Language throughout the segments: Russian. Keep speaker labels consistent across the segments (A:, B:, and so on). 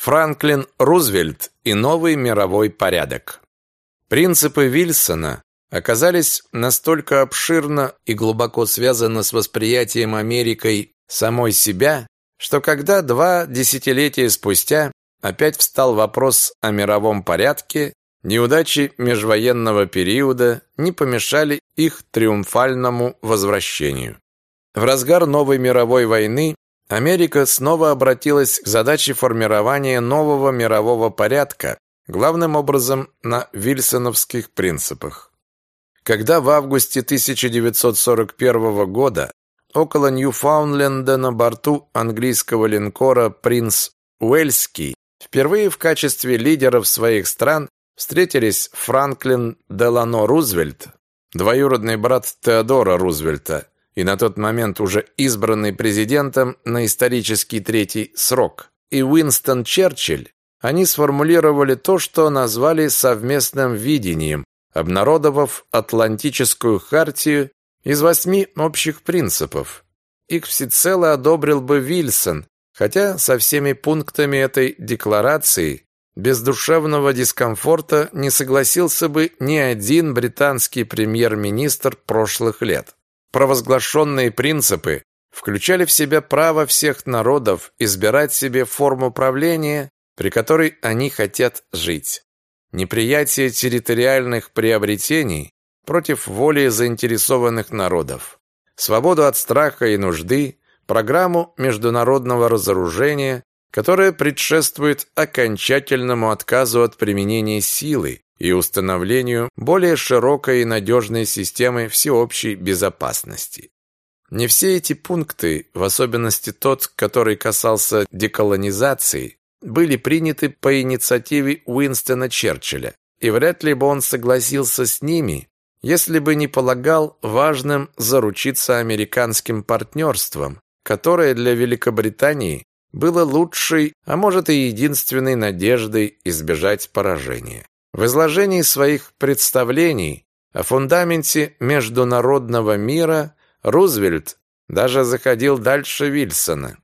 A: Франклин Рузвельт и новый мировой порядок. Принципы Вильсона оказались настолько обширно и глубоко связаны с восприятием Америкой самой себя, что когда два десятилетия спустя опять встал вопрос о мировом порядке, неудачи межвоенного периода не помешали их триумфальному возвращению. В разгар новой мировой войны Америка снова обратилась к задаче формирования нового мирового порядка, главным образом на вильсоновских принципах. Когда в августе 1941 года около Ньюфаундленда на борту английского линкора «Принц Уэльский» впервые в качестве лидеров своих стран встретились Франклин Делано Рузвельт, двоюродный брат Теодора Рузвельта, и на тот момент уже избранный президентом на исторический третий срок, и Уинстон Черчилль, они сформулировали то, что назвали совместным видением, обнародовав Атлантическую хартию из восьми общих принципов. Их всецело одобрил бы Вильсон, хотя со всеми пунктами этой декларации без душевного дискомфорта не согласился бы ни один британский премьер-министр прошлых лет. Провозглашенные принципы включали в себя право всех народов избирать себе форму правления, при которой они хотят жить. Неприятие территориальных приобретений против воли заинтересованных народов. Свободу от страха и нужды, программу международного разоружения, которая предшествует окончательному отказу от применения силы, и установлению более широкой и надежной системы всеобщей безопасности. Не все эти пункты, в особенности тот, который касался деколонизации, были приняты по инициативе Уинстона Черчилля, и вряд ли бы он согласился с ними, если бы не полагал важным заручиться американским партнерством, которое для Великобритании было лучшей, а может и единственной надеждой избежать поражения. В изложении своих представлений о фундаменте международного мира Рузвельт даже заходил дальше Вильсона.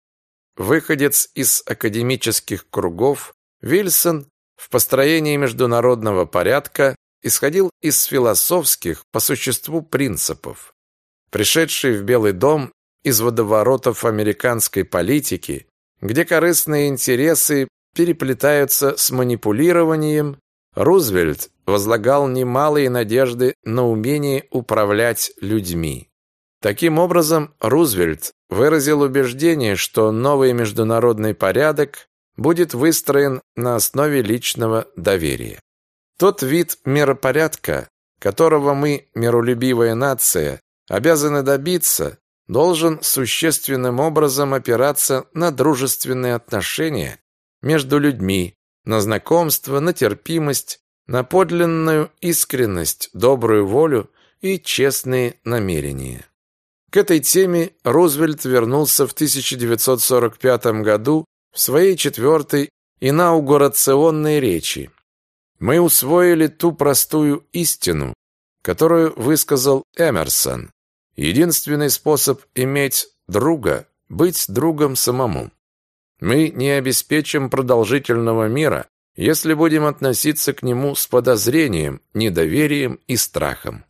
A: Выходец из академических кругов, Вильсон в построении международного порядка исходил из философских по существу принципов. Пришедший в Белый дом из водоворотов американской политики, где корыстные интересы переплетаются с манипулированием Рузвельт возлагал немалые надежды на умение управлять людьми. Таким образом, Рузвельт выразил убеждение, что новый международный порядок будет выстроен на основе личного доверия. Тот вид миропорядка, которого мы, миролюбивая нация, обязаны добиться, должен существенным образом опираться на дружественные отношения между людьми, на знакомство, на терпимость, на подлинную искренность, добрую волю и честные намерения. К этой теме Рузвельт вернулся в 1945 году в своей четвертой инаугурационной речи. Мы усвоили ту простую истину, которую высказал Эмерсон. Единственный способ иметь друга – быть другом самому. Мы не обеспечим продолжительного мира, если будем относиться к нему с подозрением, недоверием и страхом.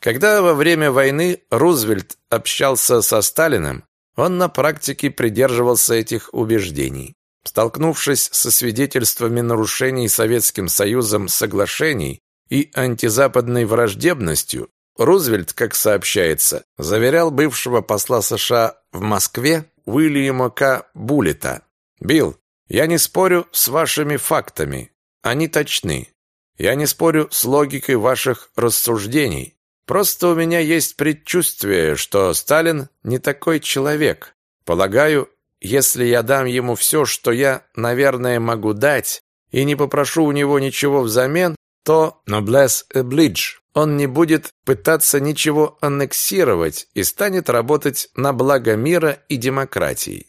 A: Когда во время войны Рузвельт общался со Сталиным, он на практике придерживался этих убеждений. Столкнувшись со свидетельствами нарушений Советским Союзом соглашений и антизападной враждебностью, Рузвельт, как сообщается, заверял бывшего посла США в Москве Уильяма К. Буллета. «Билл, я не спорю с вашими фактами. Они точны. Я не спорю с логикой ваших рассуждений. Просто у меня есть предчувствие, что Сталин не такой человек. Полагаю, если я дам ему все, что я, наверное, могу дать, и не попрошу у него ничего взамен, то noblesse oblige. Он не будет пытаться ничего аннексировать и станет работать на благо мира и демократии.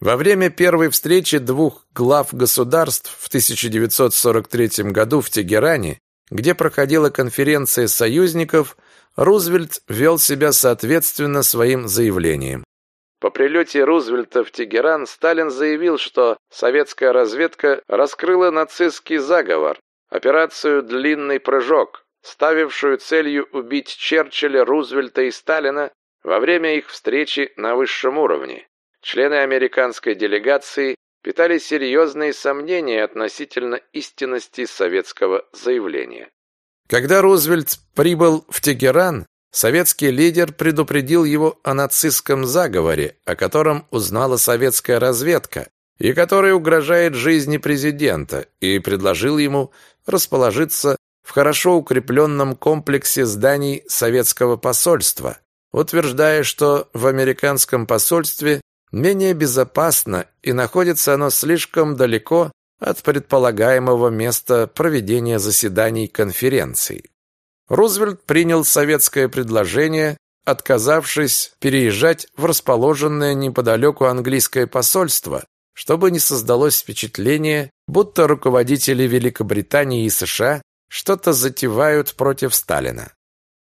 A: Во время первой встречи двух глав государств в 1943 году в Тегеране, где проходила конференция союзников, Рузвельт вел себя соответственно своим заявлениям. по прилете Рузвельта в Тегеран Сталин заявил, что советская разведка раскрыла нацистский заговор, операцию «Длинный прыжок», ставившую целью убить Черчилля, Рузвельта и Сталина во время их встречи на высшем уровне. Члены американской делегации питали серьезные сомнения относительно истинности советского заявления. Когда Рузвельт прибыл в Тегеран, советский лидер предупредил его о нацистском заговоре, о котором узнала советская разведка, и который угрожает жизни президента, и предложил ему расположиться в хорошо укрепленном комплексе зданий советского посольства, утверждая, что в американском посольстве менее безопасно и находится оно слишком далеко от предполагаемого места проведения заседаний конференций. Рузвельт принял советское предложение, отказавшись переезжать в расположенное неподалеку английское посольство, чтобы не создалось впечатление, будто руководители Великобритании и США что-то затевают против Сталина.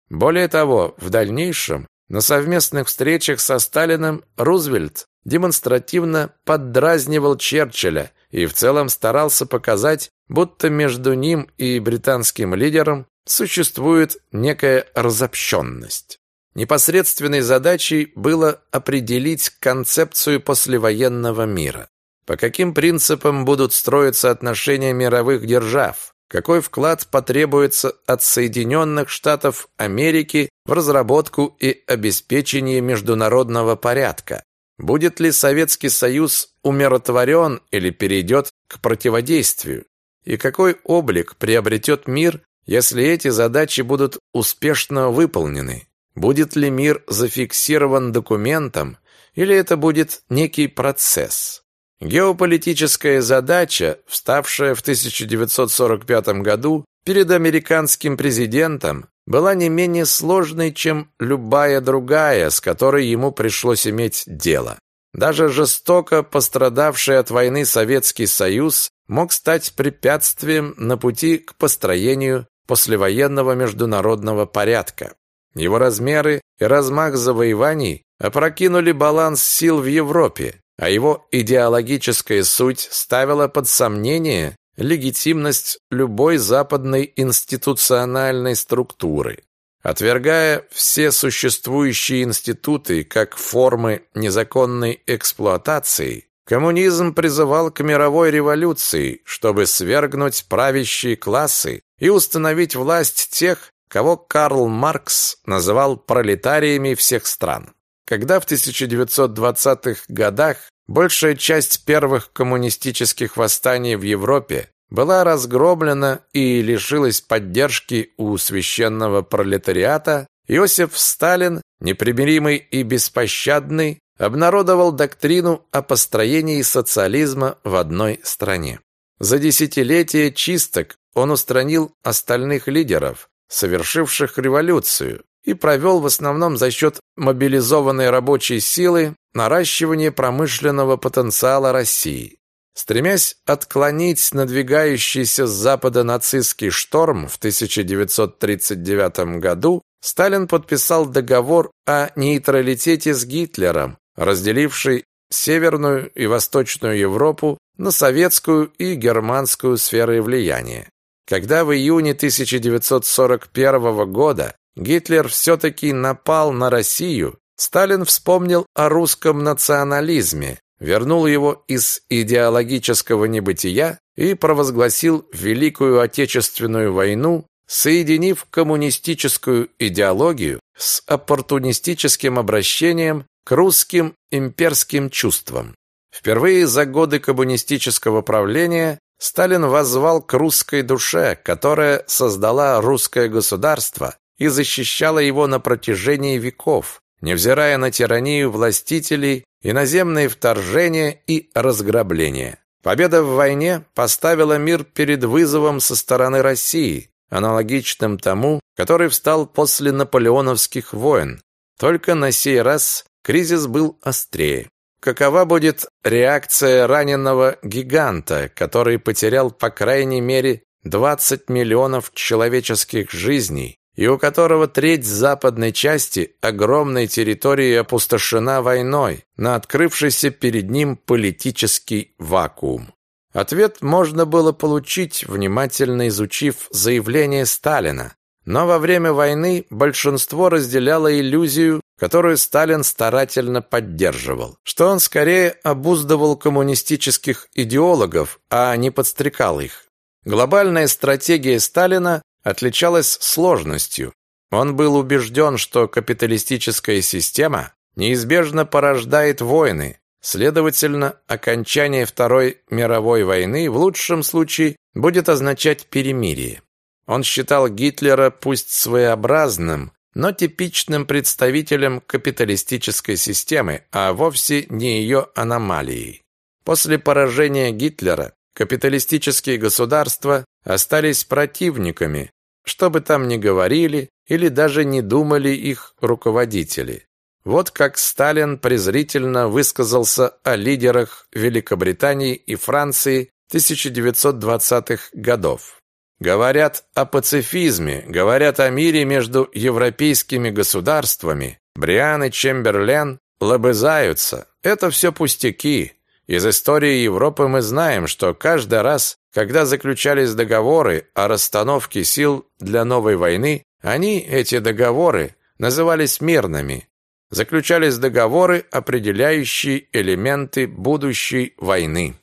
A: Более того, в дальнейшем на совместных встречах со Сталиным Рузвельт демонстративно поддразнивал Черчилля и в целом старался показать, будто между ним и британским лидером существует некая разобщенность. Непосредственной задачей было определить концепцию послевоенного мира. По каким принципам будут строиться отношения мировых держав? какой вклад потребуется от Соединенных Штатов Америки в разработку и обеспечение международного порядка. Будет ли Советский Союз умиротворен или перейдет к противодействию? И какой облик приобретет мир, если эти задачи будут успешно выполнены? Будет ли мир зафиксирован документом или это будет некий процесс? Геополитическая задача, вставшая в 1945 году перед американским президентом, была не менее сложной, чем любая другая, с которой ему пришлось иметь дело. Даже жестоко пострадавший от войны Советский Союз мог стать препятствием на пути к построению послевоенного международного порядка. Его размеры и размах завоеваний опрокинули баланс сил в Европе, а его идеологическая суть ставила под сомнение легитимность любой западной институциональной структуры. Отвергая все существующие институты как формы незаконной эксплуатации, коммунизм призывал к мировой революции, чтобы свергнуть правящие классы и установить власть тех, кого Карл Маркс называл пролетариями всех стран. Когда в 1920-х годах большая часть первых коммунистических восстаний в Европе была разгромлена и лишилась поддержки у священного пролетариата, Иосиф Сталин, непримиримый и беспощадный, обнародовал доктрину о построении социализма в одной стране. За десятилетия чисток он устранил остальных лидеров, совершивших революцию, и провел в основном за счет мобилизованной рабочей силы наращивание промышленного потенциала России. Стремясь отклонить надвигающийся с запада нацистский шторм в 1939 году, Сталин подписал договор о нейтралитете с Гитлером, разделивший Северную и Восточную Европу на советскую и германскую сферы влияния. Когда в июне 1941 года Гитлер все-таки напал на Россию, Сталин вспомнил о русском национализме, вернул его из идеологического небытия и провозгласил Великую Отечественную войну, соединив коммунистическую идеологию с оппортунистическим обращением к русским имперским чувствам. Впервые за годы коммунистического правления Сталин воззвал к русской душе, которая создала русское государство и защищала его на протяжении веков, невзирая на тиранию властителей, иноземные вторжения и разграбления. Победа в войне поставила мир перед вызовом со стороны России, аналогичным тому, который встал после наполеоновских войн. Только на сей раз кризис был острее. Какова будет реакция раненого гиганта, который потерял по крайней мере 20 миллионов человеческих жизней и у которого треть западной части огромной территории опустошена войной на открывшийся перед ним политический вакуум. Ответ можно было получить, внимательно изучив заявление Сталина. Но во время войны большинство разделяло иллюзию, которую Сталин старательно поддерживал, что он скорее обуздывал коммунистических идеологов, а не подстрекал их. Глобальная стратегия Сталина отличалась сложностью. Он был убежден, что капиталистическая система неизбежно порождает войны, следовательно, окончание Второй мировой войны в лучшем случае будет означать перемирие. Он считал Гитлера пусть своеобразным, но типичным представителем капиталистической системы, а вовсе не ее аномалией. После поражения Гитлера капиталистические государства остались противниками, что бы там ни говорили или даже не думали их руководители. Вот как Сталин презрительно высказался о лидерах Великобритании и Франции 1920-х годов. Говорят о пацифизме, говорят о мире между европейскими государствами. Бриан и Чемберлен лобызаются. Это все пустяки. Из истории Европы мы знаем, что каждый раз, когда заключались договоры о расстановке сил для новой войны, они, эти договоры, назывались мирными. Заключались договоры, определяющие элементы будущей войны.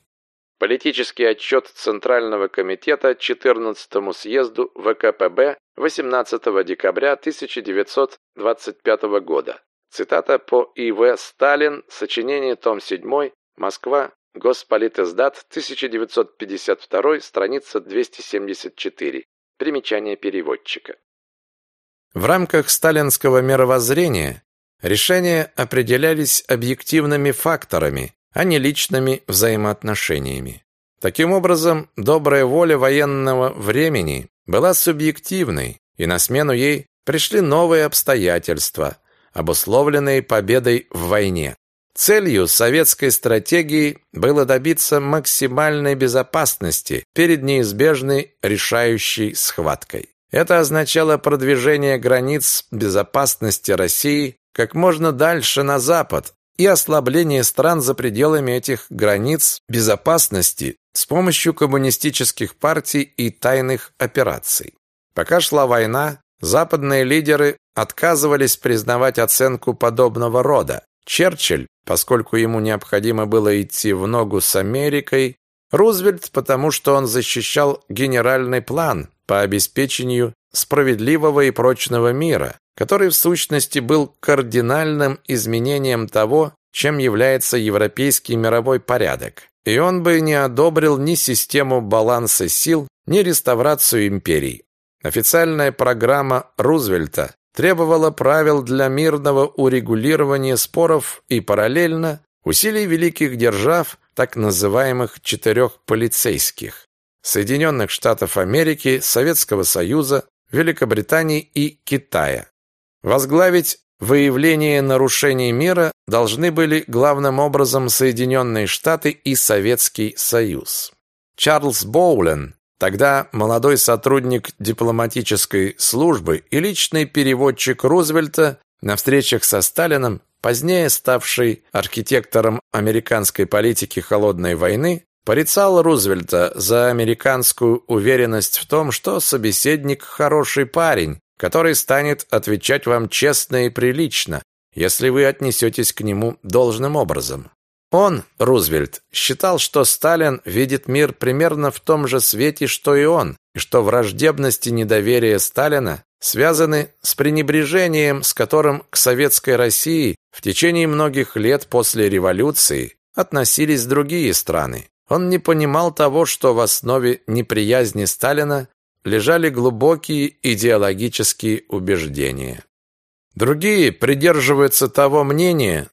A: Политический отчет Центрального комитета 14-му съезду ВКПБ 18 декабря 1925 года. Цитата по И.В. Сталин, сочинение, том 7, Москва, Госполитиздат, 1952, страница 274. Примечание переводчика. В рамках сталинского мировоззрения решения определялись объективными факторами, а не личными взаимоотношениями. Таким образом, добрая воля военного времени была субъективной, и на смену ей пришли новые обстоятельства, обусловленные победой в войне. Целью советской стратегии было добиться максимальной безопасности перед неизбежной решающей схваткой. Это означало продвижение границ безопасности России как можно дальше на запад и ослабление стран за пределами этих границ безопасности с помощью коммунистических партий и тайных операций. Пока шла война, западные лидеры отказывались признавать оценку подобного рода. Черчилль поскольку ему необходимо было идти в ногу с Америкой, Рузвельт, потому что он защищал генеральный план по обеспечению справедливого и прочного мира, который в сущности был кардинальным изменением того, чем является европейский мировой порядок. И он бы не одобрил ни систему баланса сил, ни реставрацию империй. Официальная программа Рузвельта требовала правил для мирного урегулирования споров и параллельно усилий великих держав, так называемых четырех полицейских Соединенных Штатов Америки, Советского Союза, Великобритании и Китая. Возглавить выявление нарушений мира должны были главным образом Соединенные Штаты и Советский Союз. Чарльз Боулен Тогда молодой сотрудник дипломатической службы и личный переводчик Рузвельта на встречах со Сталином, позднее ставший архитектором американской политики холодной войны, порицал Рузвельта за американскую уверенность в том, что собеседник хороший парень, который станет отвечать вам честно и прилично, если вы отнесетесь к нему должным образом. Он, Рузвельт, считал, что Сталин видит мир примерно в том же свете, что и он, и что враждебность и недоверие Сталина связаны с пренебрежением, с которым к советской России в течение многих лет после революции относились другие страны. Он не понимал того, что в основе неприязни Сталина лежали глубокие идеологические убеждения. Другие придерживаются того мнения,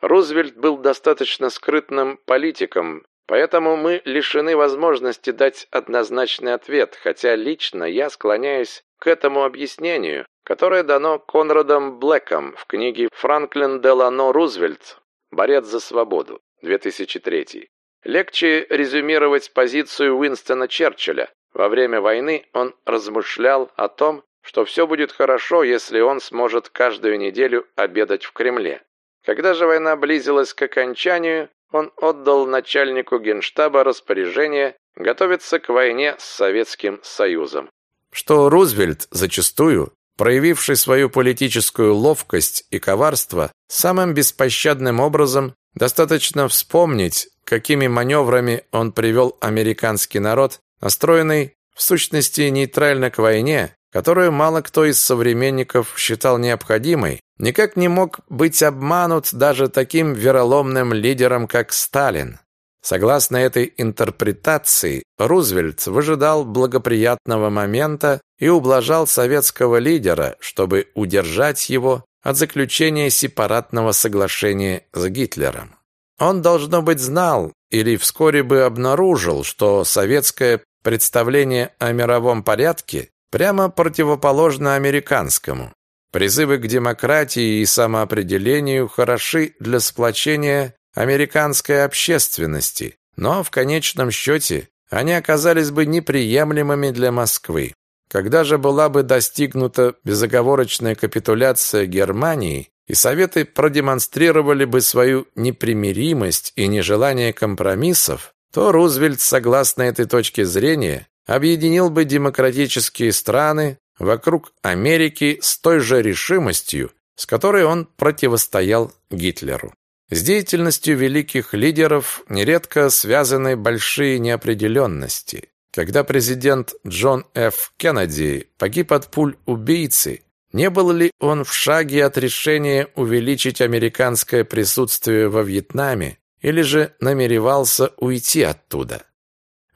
A: Рузвельт был достаточно скрытным политиком, поэтому мы лишены возможности дать однозначный ответ, хотя лично я склоняюсь к этому объяснению, которое дано Конрадом Блэком в книге «Франклин Делано Рузвельт. Борец за свободу», 2003. Легче резюмировать позицию Уинстона Черчилля. Во время войны он размышлял о том, что все будет хорошо, если он сможет каждую неделю обедать в Кремле. Когда же война близилась к окончанию, он отдал начальнику генштаба распоряжение готовиться к войне с Советским Союзом. Что Рузвельт зачастую, проявивший свою политическую ловкость и коварство, самым беспощадным образом достаточно вспомнить, какими маневрами он привел американский народ, настроенный в сущности нейтрально к войне, которую мало кто из современников считал необходимой, никак не мог быть обманут даже таким вероломным лидером, как Сталин. Согласно этой интерпретации, Рузвельт выжидал благоприятного момента и ублажал советского лидера, чтобы удержать его от заключения сепаратного соглашения с Гитлером. Он, должно быть, знал или вскоре бы обнаружил, что советское представление о мировом порядке прямо противоположно американскому. Призывы к демократии и самоопределению хороши для сплочения американской общественности, но в конечном счете они оказались бы неприемлемыми для Москвы. Когда же была бы достигнута безоговорочная капитуляция Германии, и Советы продемонстрировали бы свою непримиримость и нежелание компромиссов, то Рузвельт, согласно этой точке зрения, объединил бы демократические страны вокруг Америки с той же решимостью, с которой он противостоял Гитлеру. С деятельностью великих лидеров нередко связаны большие неопределенности. Когда президент Джон Ф. Кеннеди погиб от пуль убийцы, не был ли он в шаге от решения увеличить американское присутствие во Вьетнаме или же намеревался уйти оттуда?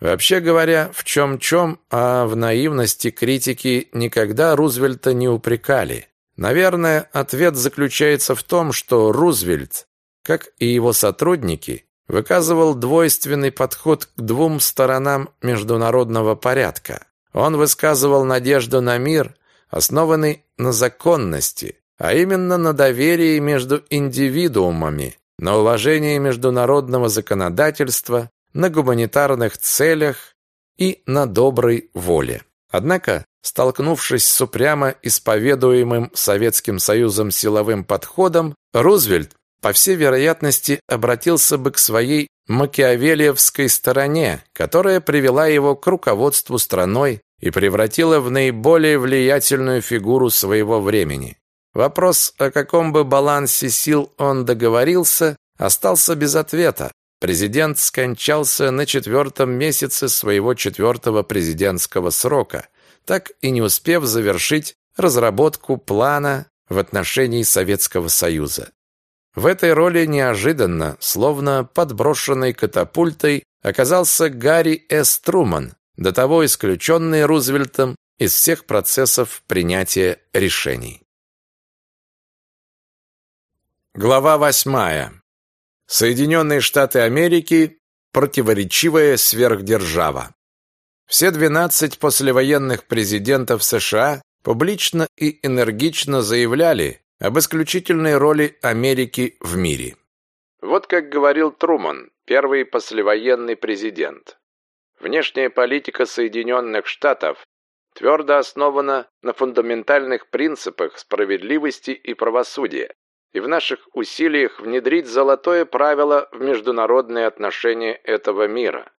A: Вообще говоря, в чем-чем, а в наивности критики никогда Рузвельта не упрекали. Наверное, ответ заключается в том, что Рузвельт, как и его сотрудники, выказывал двойственный подход к двум сторонам международного порядка. Он высказывал надежду на мир, основанный на законности, а именно на доверии между индивидуумами, на уважении международного законодательства, на гуманитарных целях и на доброй воле. Однако, столкнувшись с упрямо исповедуемым Советским Союзом силовым подходом, Рузвельт, по всей вероятности, обратился бы к своей макиавелиевской стороне, которая привела его к руководству страной и превратила в наиболее влиятельную фигуру своего времени. Вопрос, о каком бы балансе сил он договорился, остался без ответа, Президент скончался на четвертом месяце своего четвертого президентского срока, так и не успев завершить разработку плана в отношении Советского Союза. В этой роли неожиданно, словно подброшенной катапультой, оказался Гарри С. Труман, до того исключенный Рузвельтом из всех процессов принятия решений. Глава восьмая. Соединенные Штаты Америки – противоречивая сверхдержава. Все 12 послевоенных президентов США публично и энергично заявляли об исключительной роли Америки в мире. Вот как говорил Труман, первый послевоенный президент. Внешняя политика Соединенных Штатов твердо основана на фундаментальных принципах справедливости и правосудия, и в наших усилиях внедрить золотое правило в международные отношения этого мира.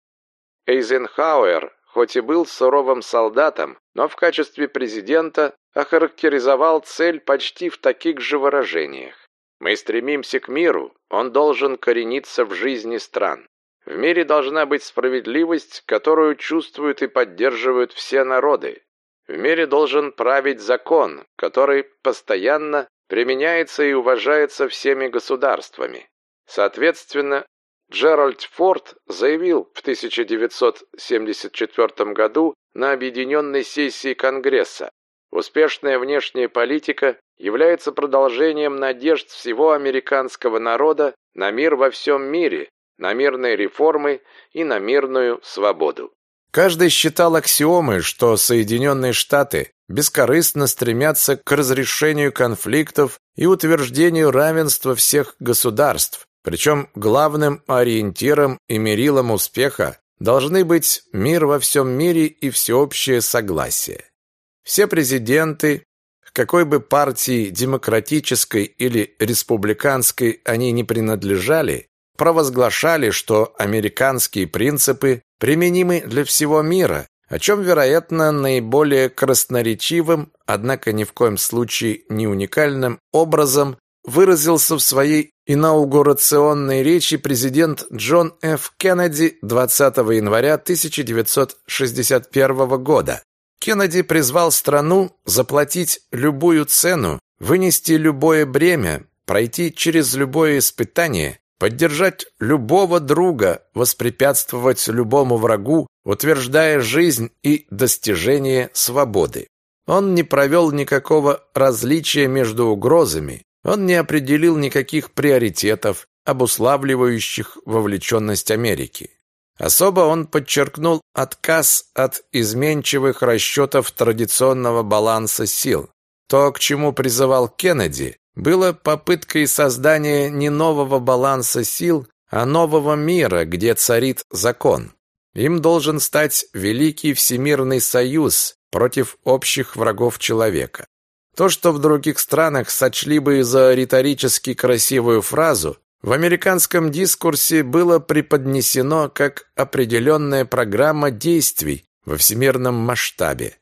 A: Эйзенхауэр, хоть и был суровым солдатом, но в качестве президента охарактеризовал цель почти в таких же выражениях. Мы стремимся к миру, он должен корениться в жизни стран. В мире должна быть справедливость, которую чувствуют и поддерживают все народы. В мире должен править закон, который постоянно применяется и уважается всеми государствами. Соответственно, Джеральд Форд заявил в 1974 году на объединенной сессии Конгресса, успешная внешняя политика является продолжением надежд всего американского народа на мир во всем мире, на мирные реформы и на мирную свободу. Каждый считал аксиомой, что Соединенные Штаты бескорыстно стремятся к разрешению конфликтов и утверждению равенства всех государств, причем главным ориентиром и мерилом успеха должны быть мир во всем мире и всеобщее согласие. Все президенты, какой бы партии демократической или республиканской они не принадлежали, провозглашали, что американские принципы применимы для всего мира, о чем, вероятно, наиболее красноречивым, однако ни в коем случае не уникальным образом выразился в своей инаугурационной речи президент Джон Ф. Кеннеди 20 января 1961 года. Кеннеди призвал страну заплатить любую цену, вынести любое бремя, пройти через любое испытание, поддержать любого друга, воспрепятствовать любому врагу, утверждая жизнь и достижение свободы. Он не провел никакого различия между угрозами, он не определил никаких приоритетов, обуславливающих вовлеченность Америки. Особо он подчеркнул отказ от изменчивых расчетов традиционного баланса сил. То, к чему призывал Кеннеди, было попыткой создания не нового баланса сил, а нового мира, где царит закон. Им должен стать великий всемирный союз против общих врагов человека. То, что в других странах сочли бы за риторически красивую фразу, в американском дискурсе было преподнесено как определенная программа действий во всемирном масштабе.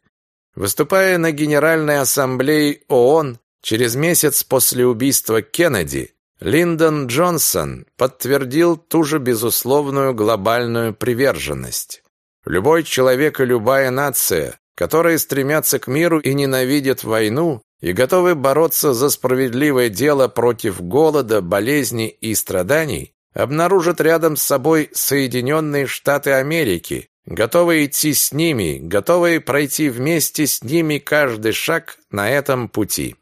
A: Выступая на Генеральной ассамблее ООН через месяц после убийства Кеннеди, Линдон Джонсон подтвердил ту же безусловную глобальную приверженность. Любой человек и любая нация, которые стремятся к миру и ненавидят войну, и готовы бороться за справедливое дело против голода, болезней и страданий, обнаружат рядом с собой Соединенные Штаты Америки, готовые идти с ними, готовые пройти вместе с ними каждый шаг на этом пути.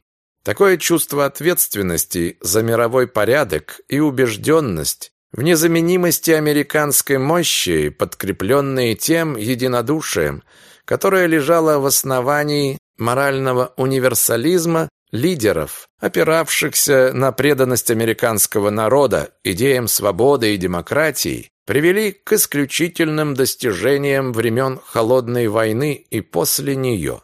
A: Такое чувство ответственности за мировой порядок и убежденность в незаменимости американской мощи, подкрепленные тем единодушием, которое лежало в основании морального универсализма лидеров, опиравшихся на преданность американского народа идеям свободы и демократии, привели к исключительным достижениям времен Холодной войны и после нее.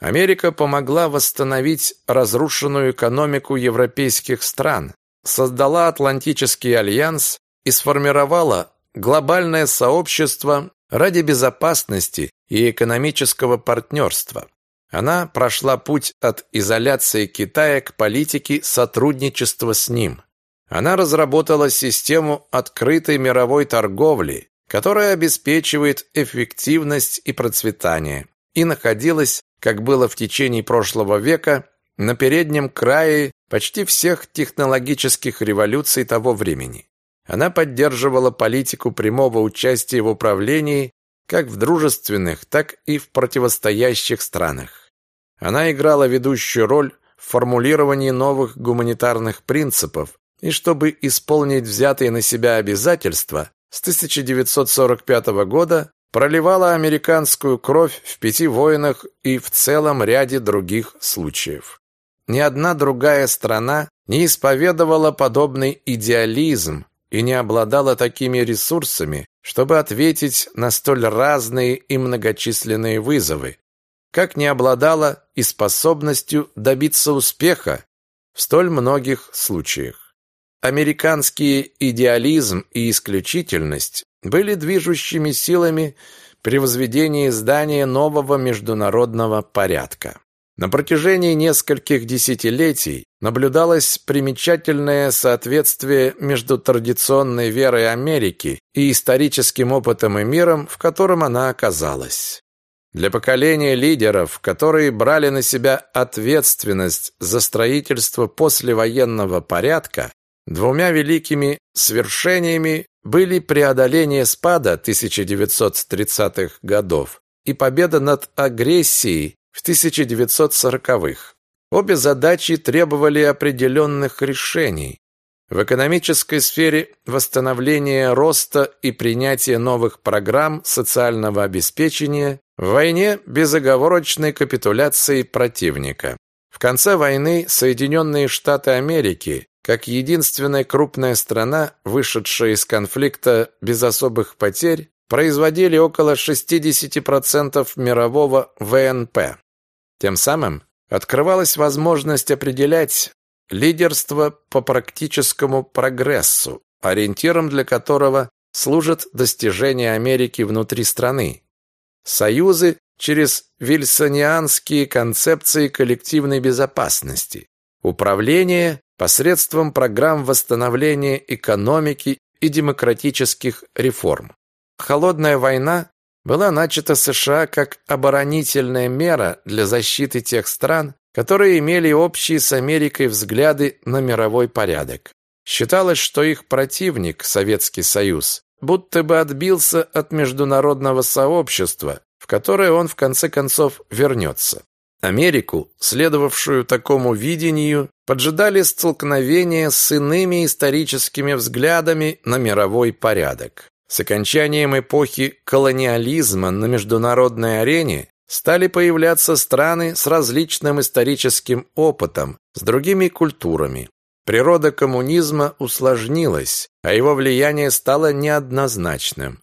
A: Америка помогла восстановить разрушенную экономику европейских стран, создала Атлантический альянс и сформировала глобальное сообщество ради безопасности и экономического партнерства. Она прошла путь от изоляции Китая к политике сотрудничества с ним. Она разработала систему открытой мировой торговли, которая обеспечивает эффективность и процветание, и находилась как было в течение прошлого века, на переднем крае почти всех технологических революций того времени. Она поддерживала политику прямого участия в управлении как в дружественных, так и в противостоящих странах. Она играла ведущую роль в формулировании новых гуманитарных принципов, и чтобы исполнить взятые на себя обязательства, с 1945 года проливала американскую кровь в пяти войнах и в целом ряде других случаев. Ни одна другая страна не исповедовала подобный идеализм и не обладала такими ресурсами, чтобы ответить на столь разные и многочисленные вызовы, как не обладала и способностью добиться успеха в столь многих случаях. Американский идеализм и исключительность были движущими силами при возведении здания нового международного порядка. На протяжении нескольких десятилетий наблюдалось примечательное соответствие между традиционной верой Америки и историческим опытом и миром, в котором она оказалась. Для поколения лидеров, которые брали на себя ответственность за строительство послевоенного порядка, двумя великими свершениями были преодоление спада 1930-х годов и победа над агрессией в 1940-х. Обе задачи требовали определенных решений. В экономической сфере восстановление роста и принятие новых программ социального обеспечения, в войне безоговорочной капитуляции противника. В конце войны Соединенные Штаты Америки как единственная крупная страна, вышедшая из конфликта без особых потерь, производили около 60% мирового ВНП. Тем самым открывалась возможность определять лидерство по практическому прогрессу, ориентиром для которого служат достижения Америки внутри страны. Союзы через вильсонианские концепции коллективной безопасности, управление посредством программ восстановления экономики и демократических реформ. Холодная война была начата США как оборонительная мера для защиты тех стран, которые имели общие с Америкой взгляды на мировой порядок. Считалось, что их противник, Советский Союз, будто бы отбился от международного сообщества, в которое он в конце концов вернется. Америку, следовавшую такому видению, поджидали столкновения с иными историческими взглядами на мировой порядок. С окончанием эпохи колониализма на международной арене стали появляться страны с различным историческим опытом, с другими культурами. Природа коммунизма усложнилась, а его влияние стало неоднозначным.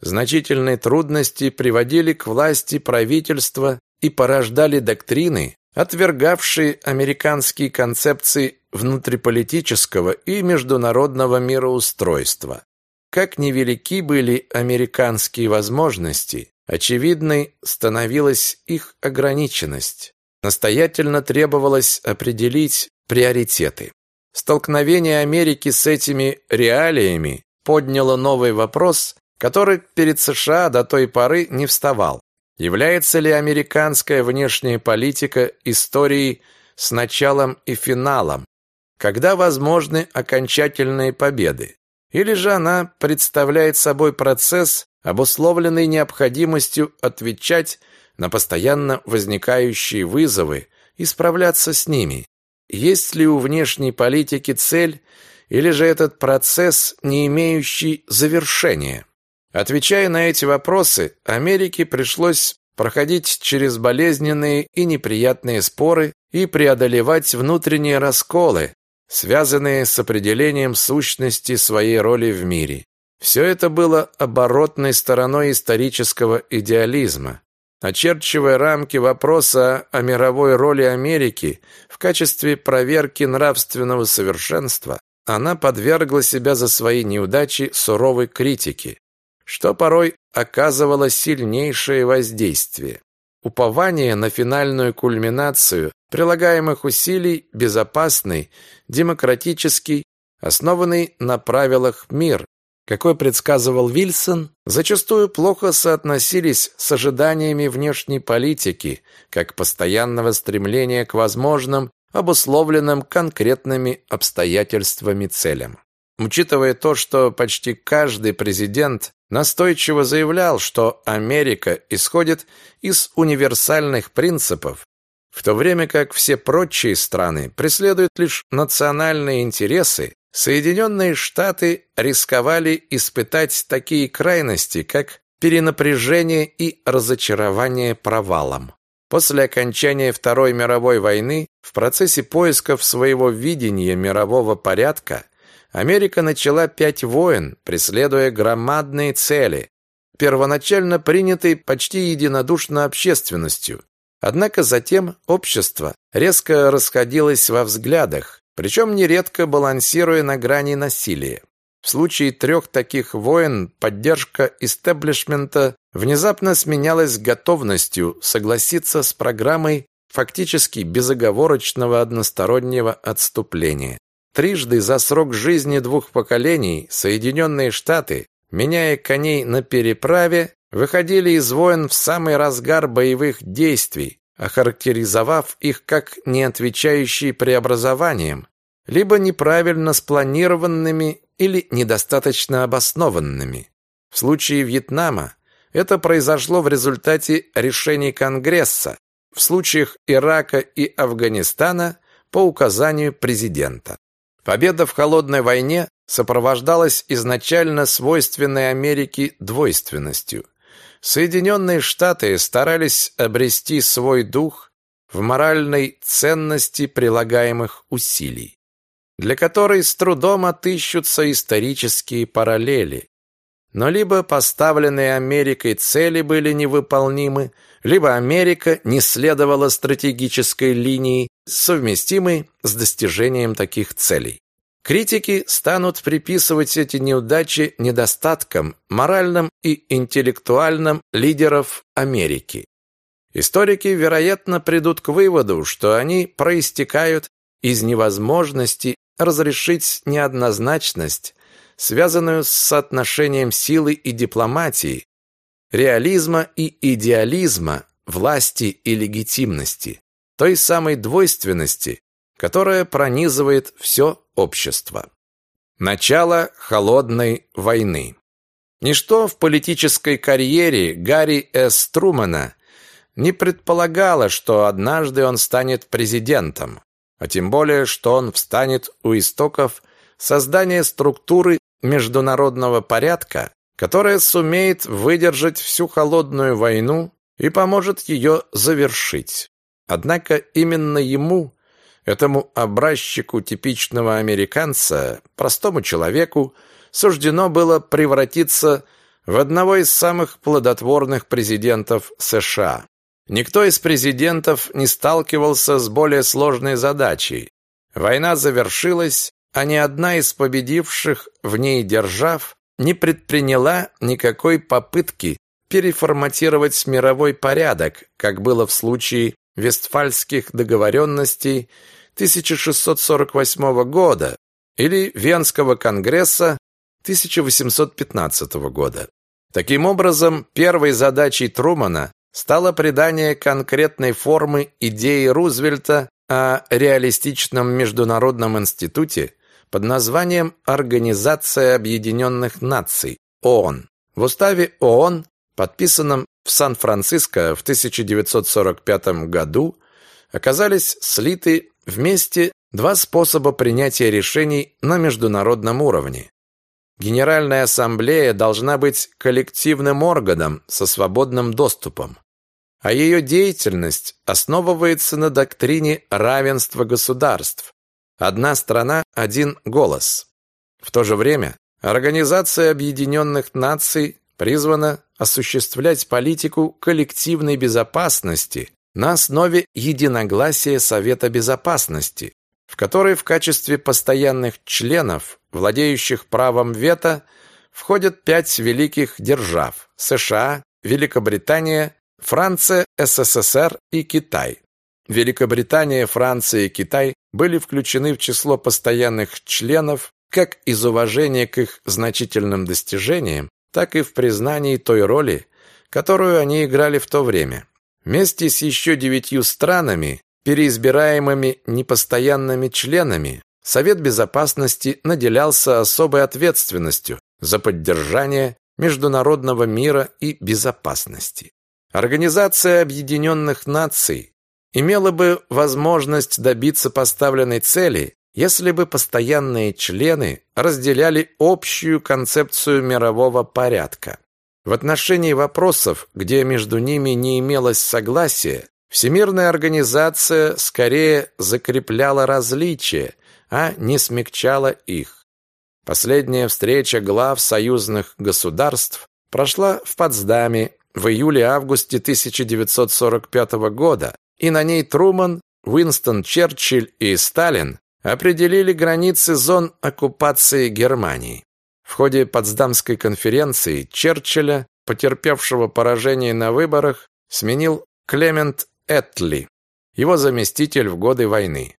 A: Значительные трудности приводили к власти правительства и порождали доктрины, отвергавшие американские концепции внутриполитического и международного мироустройства. Как невелики были американские возможности, очевидной становилась их ограниченность. Настоятельно требовалось определить приоритеты. Столкновение Америки с этими реалиями подняло новый вопрос, который перед США до той поры не вставал. Является ли американская внешняя политика историей с началом и финалом? Когда возможны окончательные победы? Или же она представляет собой процесс, обусловленный необходимостью отвечать на постоянно возникающие вызовы и справляться с ними? Есть ли у внешней политики цель, или же этот процесс, не имеющий завершения? Отвечая на эти вопросы, Америке пришлось проходить через болезненные и неприятные споры и преодолевать внутренние расколы, связанные с определением сущности своей роли в мире. Все это было оборотной стороной исторического идеализма, очерчивая рамки вопроса о мировой роли Америки в качестве проверки нравственного совершенства, она подвергла себя за свои неудачи суровой критике, что порой оказывало сильнейшее воздействие. Упование на финальную кульминацию прилагаемых усилий безопасный, демократический, основанный на правилах мир, какой предсказывал Вильсон, зачастую плохо соотносились с ожиданиями внешней политики, как постоянного стремления к возможным, обусловленным конкретными обстоятельствами целям. Учитывая то, что почти каждый президент настойчиво заявлял, что Америка исходит из универсальных принципов, в то время как все прочие страны преследуют лишь национальные интересы, Соединенные Штаты рисковали испытать такие крайности, как перенапряжение и разочарование провалом. После окончания Второй мировой войны в процессе поисков своего видения мирового порядка Америка начала пять войн, преследуя громадные цели, первоначально принятые почти единодушно общественностью. Однако затем общество резко расходилось во взглядах, причем нередко балансируя на грани насилия. В случае трех таких войн поддержка истеблишмента внезапно сменялась готовностью согласиться с программой фактически безоговорочного одностороннего отступления. Трижды за срок жизни двух поколений Соединенные Штаты, меняя коней на переправе, выходили из войн в самый разгар боевых действий, охарактеризовав их как не отвечающие преобразованиям, либо неправильно спланированными или недостаточно обоснованными. В случае Вьетнама это произошло в результате решений Конгресса, в случаях Ирака и Афганистана по указанию президента. Победа в холодной войне сопровождалась изначально свойственной Америке двойственностью. Соединенные Штаты старались обрести свой дух в моральной ценности прилагаемых усилий, для которой с трудом отыщутся исторические параллели. но либо поставленные Америкой цели были невыполнимы, либо Америка не следовала стратегической линии, совместимой с достижением таких целей. Критики станут приписывать эти неудачи недостаткам моральным и интеллектуальным лидеров Америки. Историки, вероятно, придут к выводу, что они проистекают из невозможности разрешить неоднозначность, связанную с соотношением силы и дипломатии, реализма и идеализма, власти и легитимности, той самой двойственности, которая пронизывает все общество. Начало холодной войны. Ничто в политической карьере Гарри С. Трумэна не предполагало, что однажды он станет президентом, а тем более, что он встанет у истоков создания структуры международного порядка, которая сумеет выдержать всю холодную войну и поможет ее завершить. Однако именно ему Этому образчику типичного американца, простому человеку, суждено было превратиться в одного из самых плодотворных президентов США. Никто из президентов не сталкивался с более сложной задачей. Война завершилась, а ни одна из победивших в ней держав не предприняла никакой попытки переформатировать мировой порядок, как было в случае Вестфальских договоренностей 1648 года или Венского конгресса 1815 года. Таким образом, первой задачей Трумана стало придание конкретной формы идеи Рузвельта о реалистичном международном институте под названием Организация Объединенных Наций ООН. В уставе ООН, подписанном в Сан-Франциско в 1945 году, оказались слиты вместе два способа принятия решений на международном уровне. Генеральная ассамблея должна быть коллективным органом со свободным доступом, а ее деятельность основывается на доктрине равенства государств. Одна страна – один голос. В то же время Организация Объединенных Наций призвана осуществлять политику коллективной безопасности на основе единогласия Совета Безопасности, в который в качестве постоянных членов, владеющих правом вето, входят пять великих держав – США, Великобритания, Франция, СССР и Китай. Великобритания, Франция и Китай были включены в число постоянных членов как из уважения к их значительным достижениям, так и в признании той роли, которую они играли в то время. Вместе с еще девятью странами, переизбираемыми непостоянными членами, Совет Безопасности наделялся особой ответственностью за поддержание международного мира и безопасности. Организация Объединенных Наций имела бы возможность добиться поставленной цели, если бы постоянные члены разделяли общую концепцию мирового порядка. В отношении вопросов, где между ними не имелось согласия, Всемирная организация скорее закрепляла различия, а не смягчала их. Последняя встреча глав союзных государств прошла в Потсдаме в июле-августе 1945 года, и на ней Труман, Уинстон Черчилль и Сталин определили границы зон оккупации Германии. В ходе Потсдамской конференции Черчилля, потерпевшего поражение на выборах, сменил Клемент Этли, его заместитель в годы войны.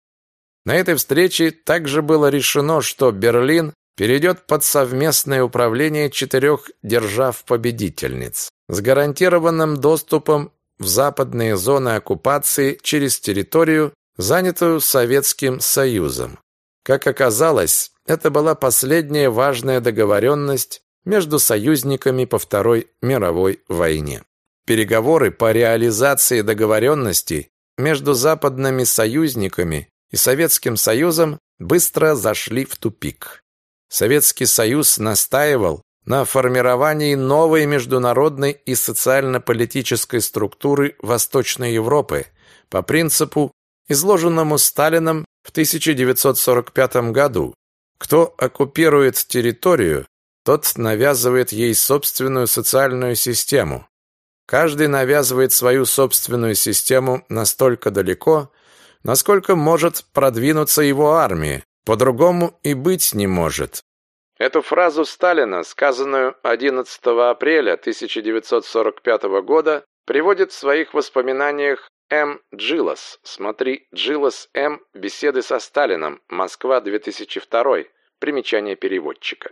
A: На этой встрече также было решено, что Берлин перейдет под совместное управление четырех держав-победительниц с гарантированным доступом в западные зоны оккупации через территорию, занятую Советским Союзом. Как оказалось, это была последняя важная договоренность между союзниками по Второй мировой войне. Переговоры по реализации договоренности между западными союзниками и Советским Союзом быстро зашли в тупик. Советский Союз настаивал на формировании новой международной и социально-политической структуры Восточной Европы по принципу, изложенному Сталином в 1945 году, кто оккупирует территорию, тот навязывает ей собственную социальную систему. Каждый навязывает свою собственную систему настолько далеко, насколько может продвинуться его армия, по-другому и быть не может. Эту фразу Сталина, сказанную 11 апреля 1945 года, приводит в своих воспоминаниях М. Джилос. Смотри Джилос М. Беседы со Сталином. Москва, 2002. Примечание переводчика.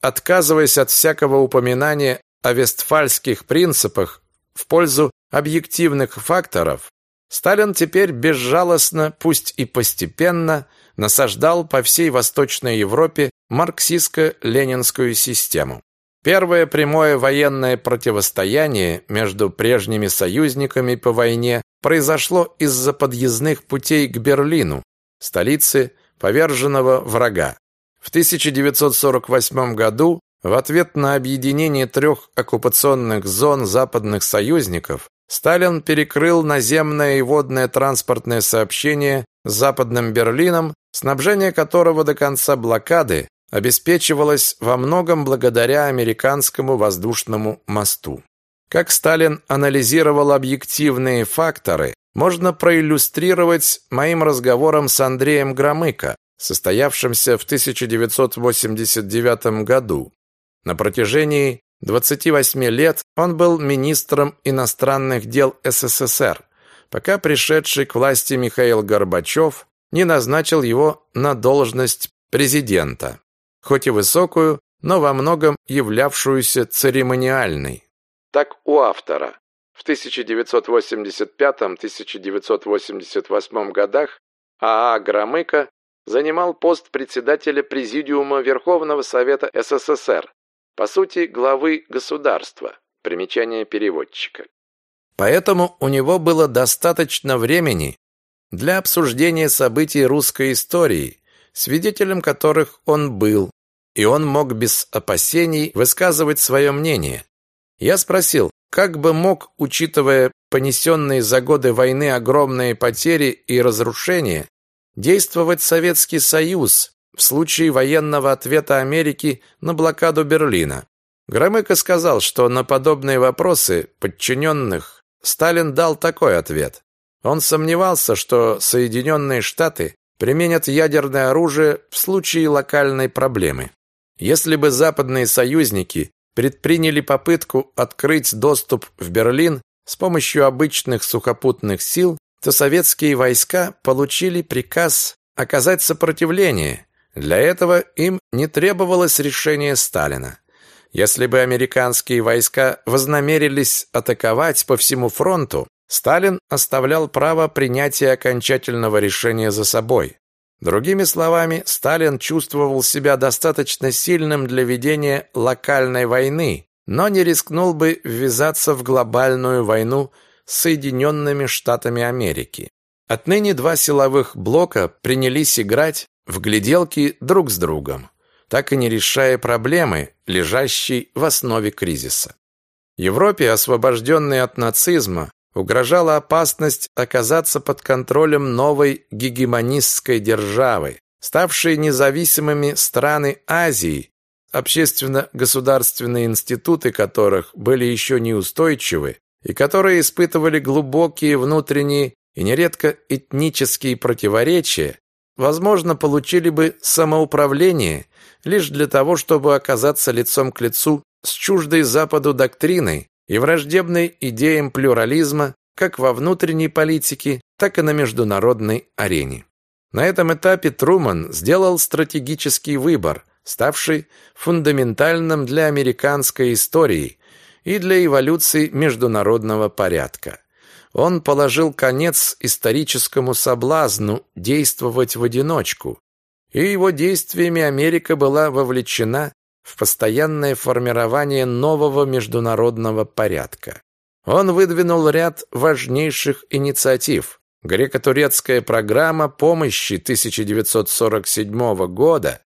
A: Отказываясь от всякого упоминания о вестфальских принципах в пользу объективных факторов, Сталин теперь безжалостно, пусть и постепенно, насаждал по всей Восточной Европе марксистско-ленинскую систему. Первое прямое военное противостояние между прежними союзниками по войне произошло из-за подъездных путей к Берлину, столице поверженного врага. В 1948 году в ответ на объединение трех оккупационных зон западных союзников Сталин перекрыл наземное и водное транспортное сообщение с Западным Берлином, снабжение которого до конца блокады обеспечивалось во многом благодаря американскому воздушному мосту. Как Сталин анализировал объективные факторы, можно проиллюстрировать моим разговором с Андреем Громыко, состоявшимся в 1989 году. На протяжении 28 лет он был министром иностранных дел СССР, пока пришедший к власти Михаил Горбачев не назначил его на должность президента, хоть и высокую, но во многом являвшуюся церемониальной. Так у автора. В 1985-1988 годах АА Громыко занимал пост председателя Президиума Верховного Совета СССР, по сути, главы государства. Примечание переводчика. Поэтому у него было достаточно времени для обсуждения событий русской истории, свидетелем которых он был, и он мог без опасений высказывать свое мнение. Я спросил, как бы мог, учитывая понесенные за годы войны огромные потери и разрушения, действовать Советский Союз в случае военного ответа Америки на блокаду Берлина. Громыко сказал, что на подобные вопросы подчиненных Сталин дал такой ответ. Он сомневался, что Соединенные Штаты применят ядерное оружие в случае локальной проблемы. Если бы западные союзники предприняли попытку открыть доступ в Берлин с помощью обычных сухопутных сил, то советские войска получили приказ оказать сопротивление. Для этого им не требовалось решение Сталина. Если бы американские войска вознамерились атаковать по всему фронту, Сталин оставлял право принятия окончательного решения за собой. Другими словами, Сталин чувствовал себя достаточно сильным для ведения локальной войны, но не рискнул бы ввязаться в глобальную войну с Соединенными Штатами Америки. Отныне два силовых блока принялись играть в гляделки друг с другом, так и не решая проблемы, лежащей в основе кризиса. Европе, освобожденной от нацизма, угрожала опасность оказаться под контролем новой гегемонистской державы, ставшей независимыми страны Азии, общественно-государственные институты которых были еще неустойчивы и которые испытывали глубокие внутренние и нередко этнические противоречия, возможно, получили бы самоуправление лишь для того, чтобы оказаться лицом к лицу с чуждой Западу доктриной, и враждебной идеям плюрализма как во внутренней политике, так и на международной арене. На этом этапе Труман сделал стратегический выбор, ставший фундаментальным для американской истории и для эволюции международного порядка. Он положил конец историческому соблазну действовать в одиночку, и его действиями Америка была вовлечена в постоянное формирование нового международного порядка. Он выдвинул ряд важнейших инициатив. Греко-турецкая программа помощи 1947 года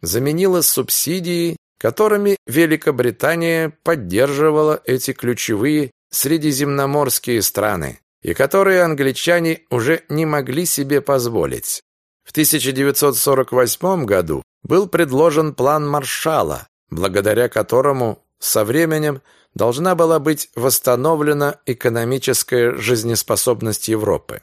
A: заменила субсидии, которыми Великобритания поддерживала эти ключевые средиземноморские страны, и которые англичане уже не могли себе позволить. В 1948 году был предложен план Маршалла, благодаря которому со временем должна была быть восстановлена экономическая жизнеспособность Европы.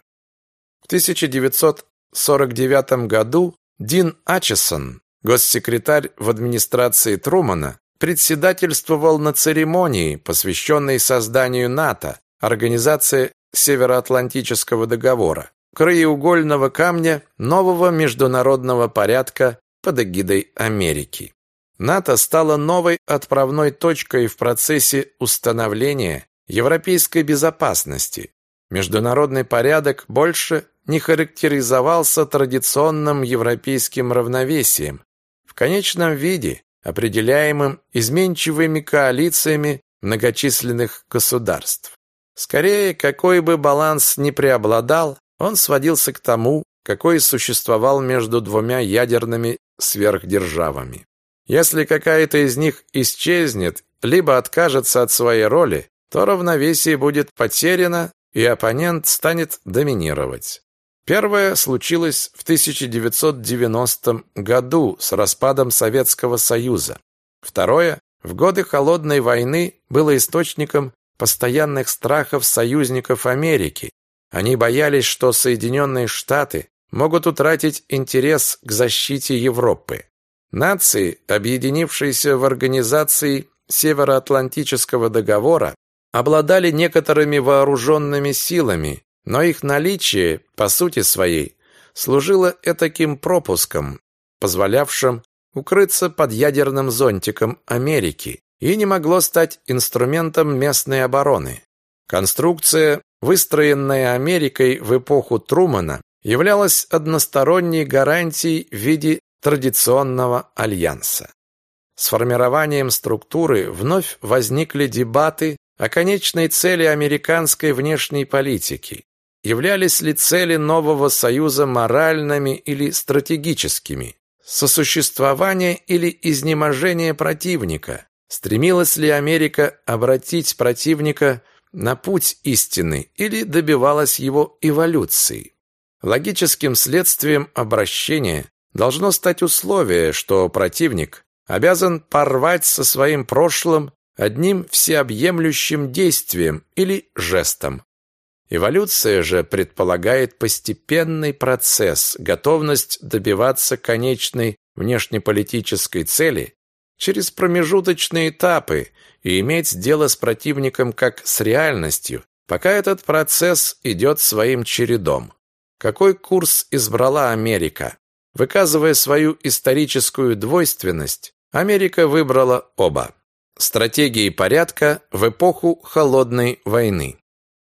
A: В 1949 году Дин Ачесон, госсекретарь в администрации Трумана, председательствовал на церемонии, посвященной созданию НАТО, Организации Североатлантического договора, краеугольного камня нового международного порядка под эгидой Америки. НАТО стало новой отправной точкой в процессе установления европейской безопасности. Международный порядок больше не характеризовался традиционным европейским равновесием, в конечном виде определяемым изменчивыми коалициями многочисленных государств. Скорее, какой бы баланс ни преобладал, он сводился к тому, какой существовал между двумя ядерными сверхдержавами. Если какая-то из них исчезнет, либо откажется от своей роли, то равновесие будет потеряно, и оппонент станет доминировать. Первое случилось в 1990 году с распадом Советского Союза. Второе в годы Холодной войны было источником постоянных страхов союзников Америки. Они боялись, что Соединенные Штаты могут утратить интерес к защите Европы. Нации, объединившиеся в организации Североатлантического договора, обладали некоторыми вооруженными силами, но их наличие, по сути своей, служило этаким пропуском, позволявшим укрыться под ядерным зонтиком Америки и не могло стать инструментом местной обороны. Конструкция, выстроенная Америкой в эпоху Трумана, являлась односторонней гарантией в виде традиционного альянса. С формированием структуры вновь возникли дебаты о конечной цели американской внешней политики. Являлись ли цели нового союза моральными или стратегическими? Сосуществование или изнеможение противника? Стремилась ли Америка обратить противника на путь истины или добивалась его эволюции? Логическим следствием обращения должно стать условие, что противник обязан порвать со своим прошлым одним всеобъемлющим действием или жестом. Эволюция же предполагает постепенный процесс, готовность добиваться конечной внешнеполитической цели через промежуточные этапы и иметь дело с противником как с реальностью, пока этот процесс идет своим чередом. Какой курс избрала Америка? Выказывая свою историческую двойственность, Америка выбрала оба. Стратегии порядка в эпоху Холодной войны.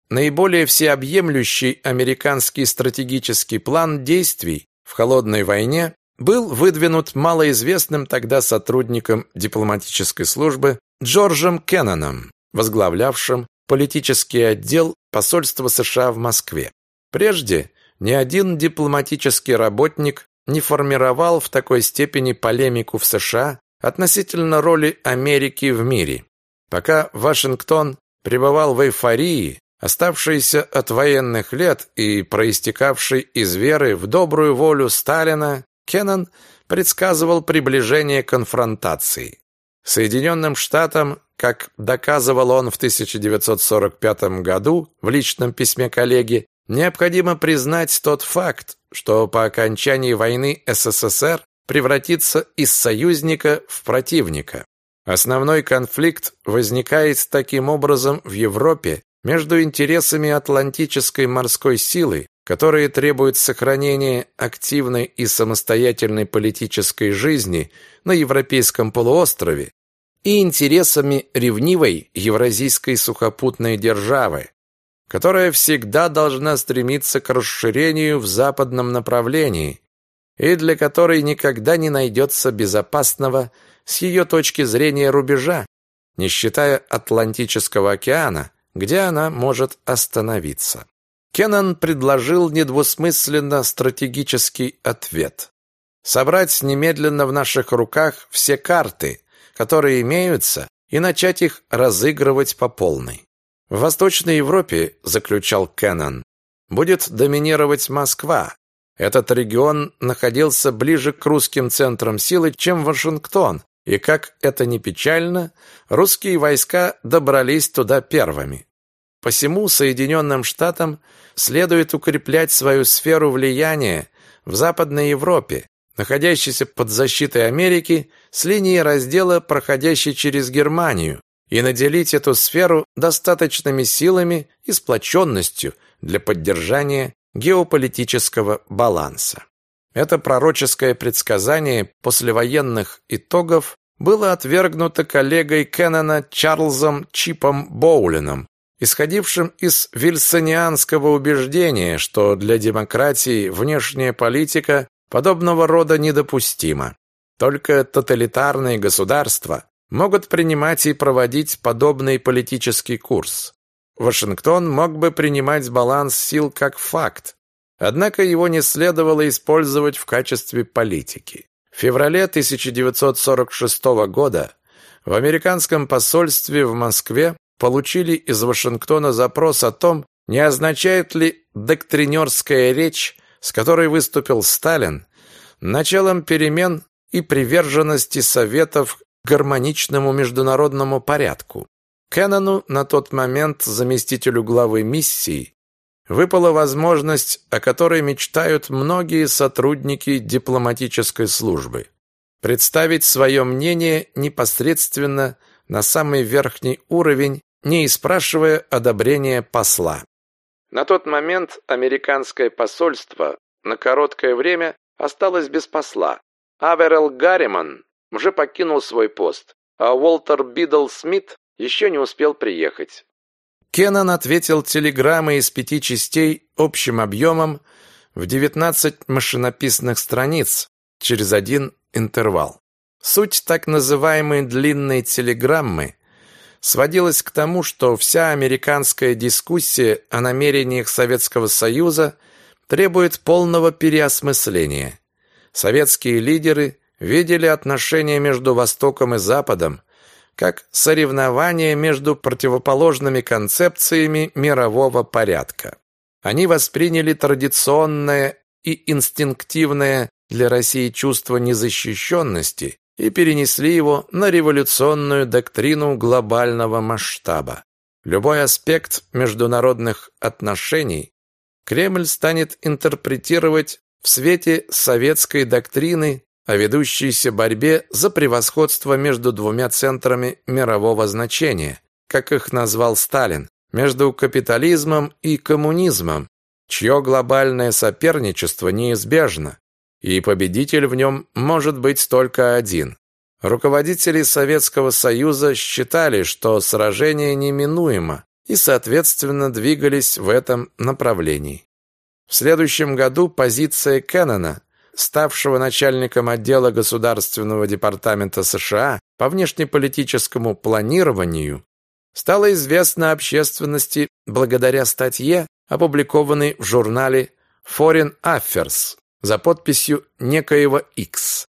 A: Наиболее всеобъемлющий американский стратегический план действий в Холодной войне был выдвинут малоизвестным тогда сотрудником дипломатической службы Джорджем Кенноном, возглавлявшим политический отдел посольства США в Москве. Прежде ни один дипломатический работник не формировал в такой степени полемику в США относительно роли Америки в мире. Пока Вашингтон пребывал в эйфории, оставшейся от военных лет и проистекавшей из веры в добрую волю Сталина, Кеннон предсказывал приближение конфронтации. Соединенным Штатам, как доказывал он в 1945 году в личном письме коллеге, необходимо признать тот факт, что по окончании войны СССР превратится из союзника в противника. Основной конфликт возникает таким образом в Европе между интересами Атлантической морской силы, которые требуют сохранения активной и самостоятельной политической жизни на Европейском полуострове, и интересами ревнивой Евразийской сухопутной державы, которая всегда должна стремиться к расширению в западном направлении и для которой никогда не найдется безопасного с ее точки зрения рубежа, не считая Атлантического океана, где она может остановиться. Кеннон предложил недвусмысленно стратегический ответ. Собрать немедленно в наших руках все карты, которые имеются, и начать их разыгрывать по полной. В Восточной Европе, заключал Кеннон, будет доминировать Москва. Этот регион находился ближе к русским центрам силы, чем Вашингтон, И как это ни печально, русские войска добрались туда первыми. Посему Соединенным Штатам следует укреплять свою сферу влияния в Западной Европе, находящейся под защитой Америки, с линии раздела, проходящей через Германию, и наделить эту сферу достаточными силами и сплоченностью для поддержания геополитического баланса. Это пророческое предсказание послевоенных итогов было отвергнуто коллегой Кеннона Чарльзом Чипом Боулином, исходившим из вильсонианского убеждения, что для демократии внешняя политика подобного рода недопустима. Только тоталитарные государства могут принимать и проводить подобный политический курс. Вашингтон мог бы принимать баланс сил как факт, однако его не следовало использовать в качестве политики. В феврале 1946 года в американском посольстве в Москве получили из Вашингтона запрос о том, не означает ли доктринерская речь, с которой выступил Сталин, началом перемен и приверженности Советов гармоничному международному порядку. Кеннону, на тот момент заместителю главы миссии, выпала возможность, о которой мечтают многие сотрудники дипломатической службы. Представить свое мнение непосредственно на самый верхний уровень, не спрашивая одобрения посла. На тот момент американское посольство на короткое время осталось без посла. Аверел Гарриман уже покинул свой пост, а Уолтер Бидл Смит еще не успел приехать. Кеннон ответил телеграммой из пяти частей общим объемом в 19 машинописных страниц через один интервал. Суть так называемой длинной телеграммы сводилась к тому, что вся американская дискуссия о намерениях Советского Союза требует полного переосмысления. Советские лидеры видели отношения между Востоком и Западом как соревнование между противоположными концепциями мирового порядка. Они восприняли традиционное и инстинктивное для России чувство незащищенности и перенесли его на революционную доктрину глобального масштаба. Любой аспект международных отношений Кремль станет интерпретировать в свете советской доктрины о ведущейся борьбе за превосходство между двумя центрами мирового значения, как их назвал Сталин, между капитализмом и коммунизмом, чье глобальное соперничество неизбежно, и победитель в нем может быть только один. Руководители Советского Союза считали, что сражение неминуемо, и, соответственно, двигались в этом направлении. В следующем году позиция Кеннона ставшего начальником отдела Государственного департамента США по внешнеполитическому планированию, стало известно общественности благодаря статье, опубликованной в журнале Foreign Affairs за подписью некоего X.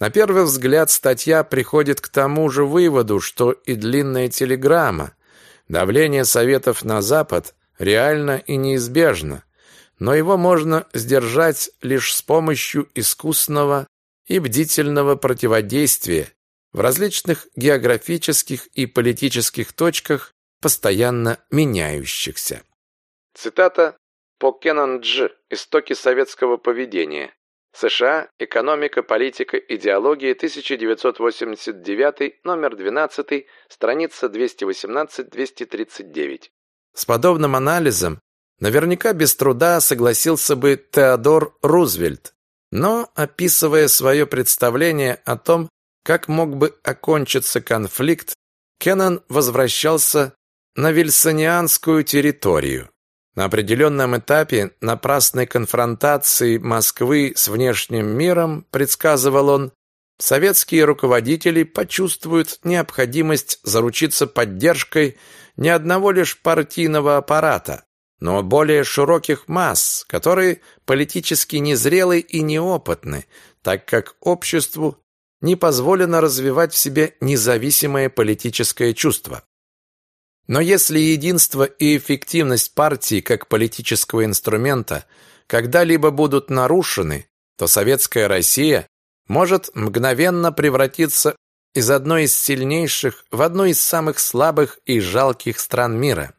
A: На первый взгляд статья приходит к тому же выводу, что и длинная телеграмма, давление Советов на Запад реально и неизбежно, но его можно сдержать лишь с помощью искусного и бдительного противодействия в различных географических и политических точках, постоянно меняющихся. Цитата по Кеннон Дж. «Истоки советского поведения». США. Экономика, политика, идеология. 1989. Номер 12. Страница 218-239. С подобным анализом Наверняка без труда согласился бы Теодор Рузвельт, но, описывая свое представление о том, как мог бы окончиться конфликт, Кеннон возвращался на вильсонианскую территорию. На определенном этапе напрасной конфронтации Москвы с внешним миром, предсказывал он, советские руководители почувствуют необходимость заручиться поддержкой не одного лишь партийного аппарата, но более широких масс, которые политически незрелы и неопытны, так как обществу не позволено развивать в себе независимое политическое чувство. Но если единство и эффективность партии как политического инструмента когда-либо будут нарушены, то советская Россия может мгновенно превратиться из одной из сильнейших в одну из самых слабых и жалких стран мира.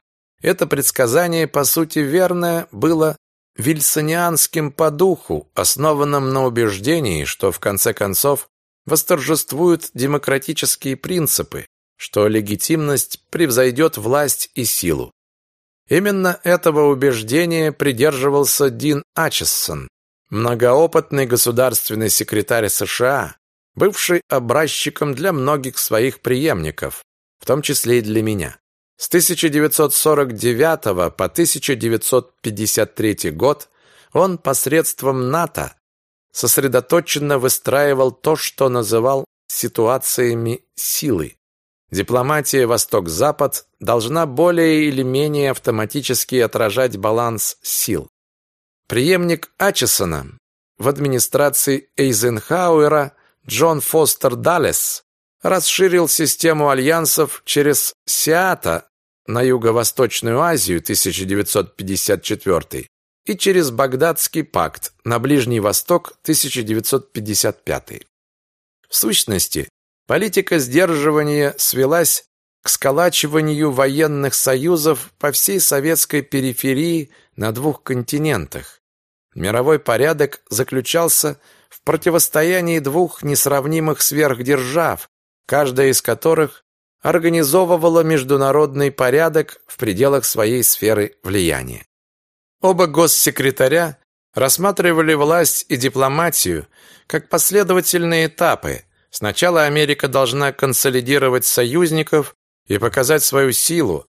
A: Это предсказание, по сути верное, было вильсонианским по духу, основанным на убеждении, что в конце концов восторжествуют демократические принципы, что легитимность превзойдет власть и силу. Именно этого убеждения придерживался Дин Ачессон, многоопытный государственный секретарь США, бывший образчиком для многих своих преемников, в том числе и для меня. С 1949 по 1953 год он посредством НАТО сосредоточенно выстраивал то, что называл ситуациями силы. Дипломатия Восток-Запад должна более или менее автоматически отражать баланс сил. Преемник Ачесона в администрации Эйзенхауэра Джон Фостер Даллес расширил систему альянсов через Сиата на Юго-Восточную Азию 1954 и через Багдадский пакт на Ближний Восток 1955. В сущности, политика сдерживания свелась к сколачиванию военных союзов по всей советской периферии на двух континентах. Мировой порядок заключался в противостоянии двух несравнимых сверхдержав, каждая из которых организовывала международный порядок в пределах своей сферы влияния. Оба госсекретаря рассматривали власть и дипломатию как последовательные этапы. Сначала Америка должна консолидировать союзников и показать свою силу.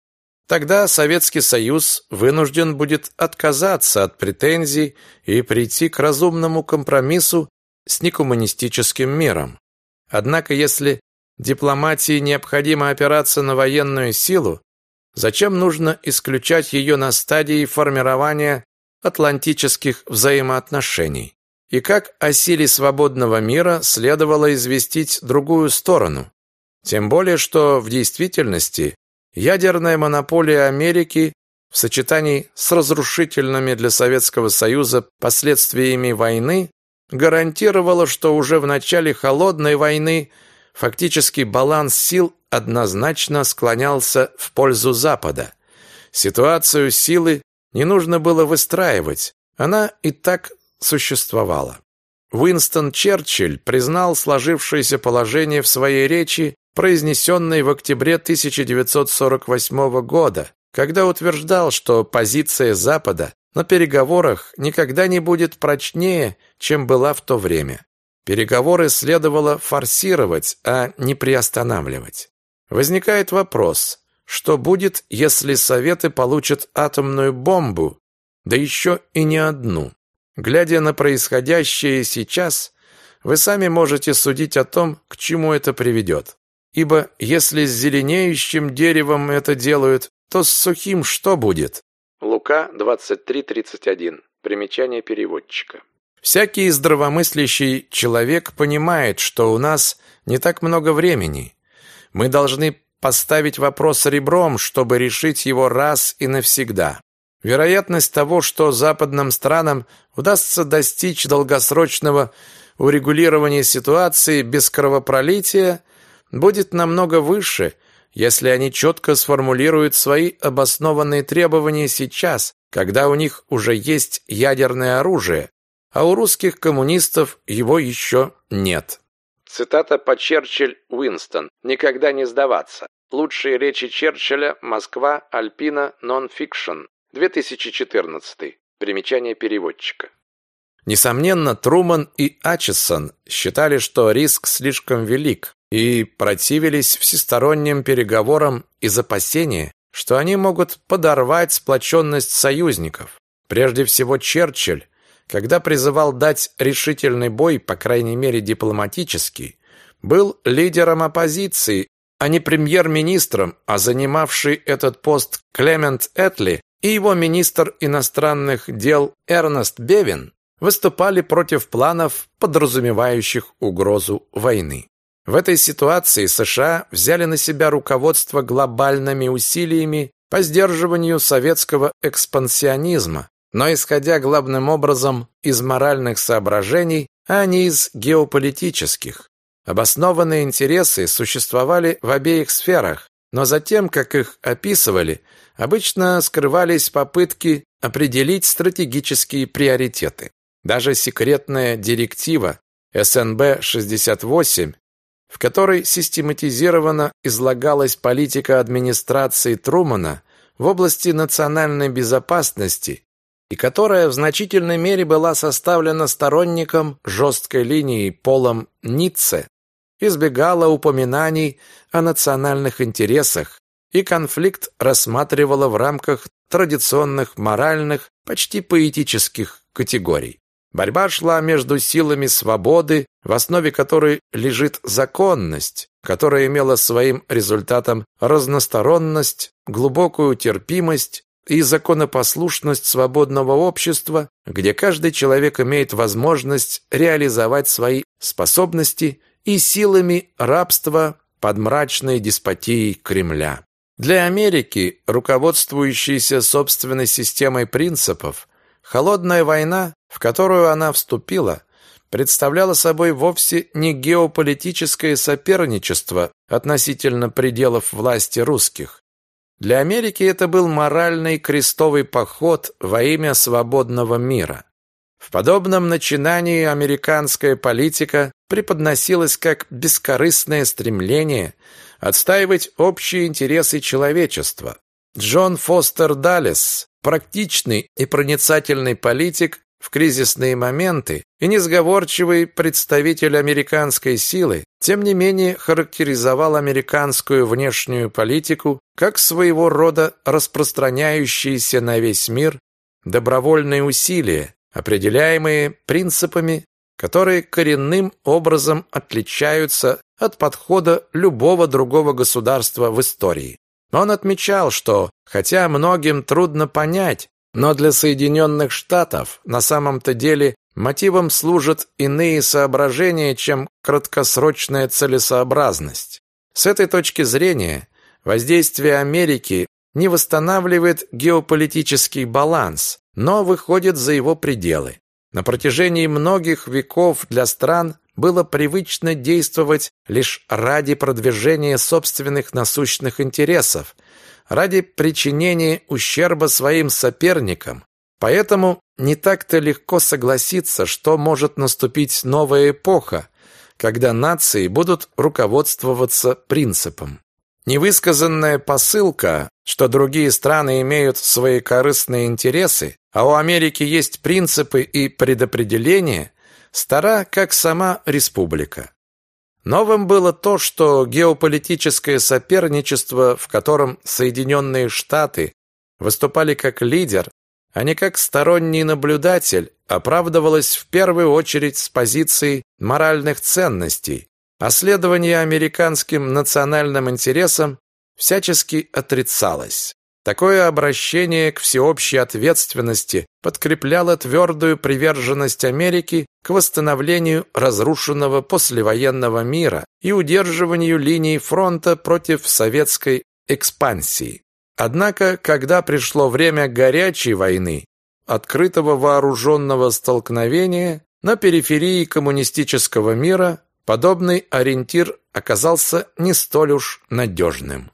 A: Тогда Советский Союз вынужден будет отказаться от претензий и прийти к разумному компромиссу с некоммунистическим миром. Однако, если дипломатии необходимо опираться на военную силу, зачем нужно исключать ее на стадии формирования атлантических взаимоотношений? И как о силе свободного мира следовало известить другую сторону? Тем более, что в действительности ядерная монополия Америки в сочетании с разрушительными для Советского Союза последствиями войны гарантировала, что уже в начале холодной войны фактически баланс сил однозначно склонялся в пользу Запада. Ситуацию силы не нужно было выстраивать, она и так существовала. Уинстон Черчилль признал сложившееся положение в своей речи, произнесенной в октябре 1948 года, когда утверждал, что позиция Запада на переговорах никогда не будет прочнее, чем была в то время. Переговоры следовало форсировать, а не приостанавливать. Возникает вопрос, что будет, если Советы получат атомную бомбу, да еще и не одну? Глядя на происходящее сейчас, вы сами можете судить о том, к чему это приведет. Ибо если с зеленеющим деревом это делают, то с сухим что будет?
B: Лука 23.31. Примечание переводчика.
A: Всякий здравомыслящий человек понимает, что у нас не так много времени. Мы должны поставить вопрос ребром, чтобы решить его раз и навсегда. Вероятность того, что западным странам удастся достичь долгосрочного урегулирования ситуации без кровопролития, будет намного выше, если они четко сформулируют свои обоснованные требования сейчас, когда у них уже есть ядерное оружие, а у русских коммунистов его еще нет.
B: Цитата по Черчилль Уинстон. «Никогда не сдаваться». Лучшие речи Черчилля. Москва. Альпина. Нон-фикшн. 2014. Примечание переводчика.
A: Несомненно, Труман и Ачесон считали, что риск слишком велик и противились всесторонним переговорам из опасения, что они могут подорвать сплоченность союзников. Прежде всего Черчилль когда призывал дать решительный бой, по крайней мере дипломатический, был лидером оппозиции, а не премьер-министром, а занимавший этот пост Клемент Этли и его министр иностранных дел Эрнест Бевин выступали против планов, подразумевающих угрозу войны. В этой ситуации США взяли на себя руководство глобальными усилиями по сдерживанию советского экспансионизма, но исходя главным образом из моральных соображений, а не из геополитических. Обоснованные интересы существовали в обеих сферах, но затем, как их описывали, обычно скрывались попытки определить стратегические приоритеты. Даже секретная директива СНБ-68, в которой систематизированно излагалась политика администрации Трумана в области национальной безопасности и которая в значительной мере была составлена сторонником жесткой линии Полом Ницце, избегала упоминаний о национальных интересах и конфликт рассматривала в рамках традиционных моральных, почти поэтических категорий. Борьба шла между силами свободы, в основе которой лежит законность, которая имела своим результатом разносторонность, глубокую терпимость и законопослушность свободного общества, где каждый человек имеет возможность реализовать свои способности и силами рабства под мрачной деспотией Кремля. Для Америки, руководствующейся собственной системой принципов, холодная война, в которую она вступила, представляла собой вовсе не геополитическое соперничество относительно пределов власти русских. Для Америки это был моральный крестовый поход во имя свободного мира. В подобном начинании американская политика преподносилась как бескорыстное стремление отстаивать общие интересы человечества. Джон Фостер Даллес, практичный и проницательный политик в кризисные моменты и несговорчивый представитель американской силы, тем не менее характеризовал американскую внешнюю политику как своего рода распространяющиеся на весь мир добровольные усилия, определяемые принципами, которые коренным образом отличаются от подхода любого другого государства в истории. Он отмечал, что, хотя многим трудно понять, но для Соединенных Штатов на самом-то деле мотивом служат иные соображения, чем краткосрочная целесообразность. С этой точки зрения воздействие Америки не восстанавливает геополитический баланс, но выходит за его пределы. На протяжении многих веков для стран было привычно действовать лишь ради продвижения собственных насущных интересов, ради причинения ущерба своим соперникам. Поэтому не так-то легко согласиться, что может наступить новая эпоха, когда нации будут руководствоваться принципом. Невысказанная посылка, что другие страны имеют свои корыстные интересы, а у Америки есть принципы и предопределения, стара, как сама республика. Новым было то, что геополитическое соперничество, в котором Соединенные Штаты выступали как лидер, а не как сторонний наблюдатель, оправдывалось в первую очередь с позиции моральных ценностей, а следование американским национальным интересам всячески отрицалось. Такое обращение к всеобщей ответственности подкрепляло твердую приверженность Америки к восстановлению разрушенного послевоенного мира и удерживанию линии фронта против советской экспансии. Однако, когда пришло время горячей войны, открытого вооруженного столкновения, на периферии коммунистического мира подобный ориентир оказался не столь уж надежным.